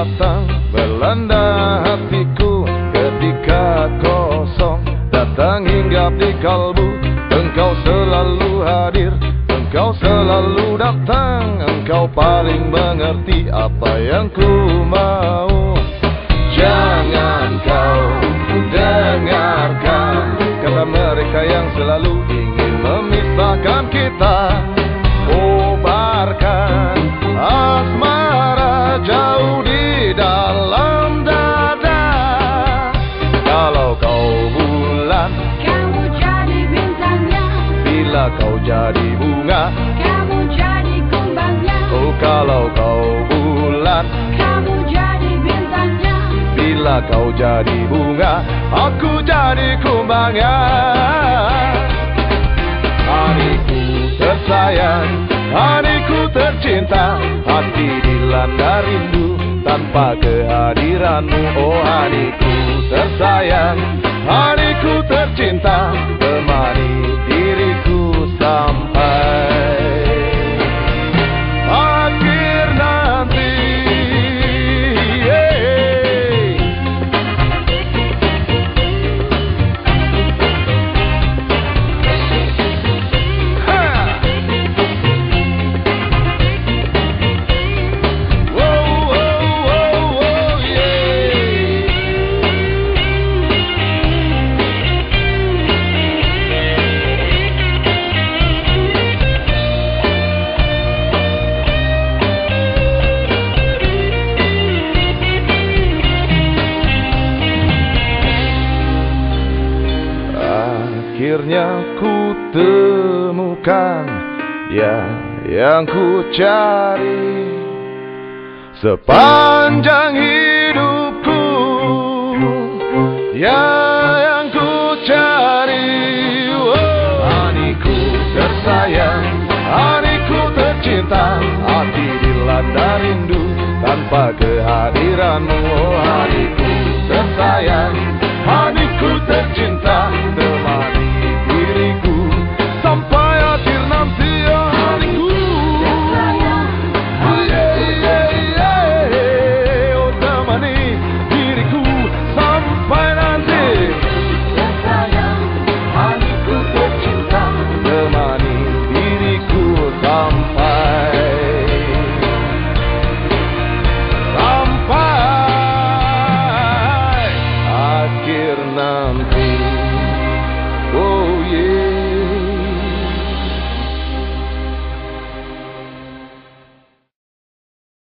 datang Belanda hatiku ketika kosong. Datang hinggap di kalbu Engkau selalu hadir Engkau selalu datang Engkau paling mengerti apa yang ku mau. Jangan kau dengarkan Kata mereka yang selalu ingin memisahkan kita. Kobarkan Bila kau jadi bunga. Kamu jadi kumbangnya, Oh kalau kau bulan. Kamu jadi bintangnya, Bila kau jadi bunga Aku jadi kumbangnya. Hatiku tersayang Hatiku tercinta. Hati dilanda rindu Tanpa kehadiranmu. Oh hatiku tersayang Hatiku tercinta. Temani Akhirnya ku temukan ya yang ku cari. Sepanjang hidupku ya yang ku cari. Oh. Hatiku tersayang hatiku tercinta hati dilanda rindu tanpa kehadiranmu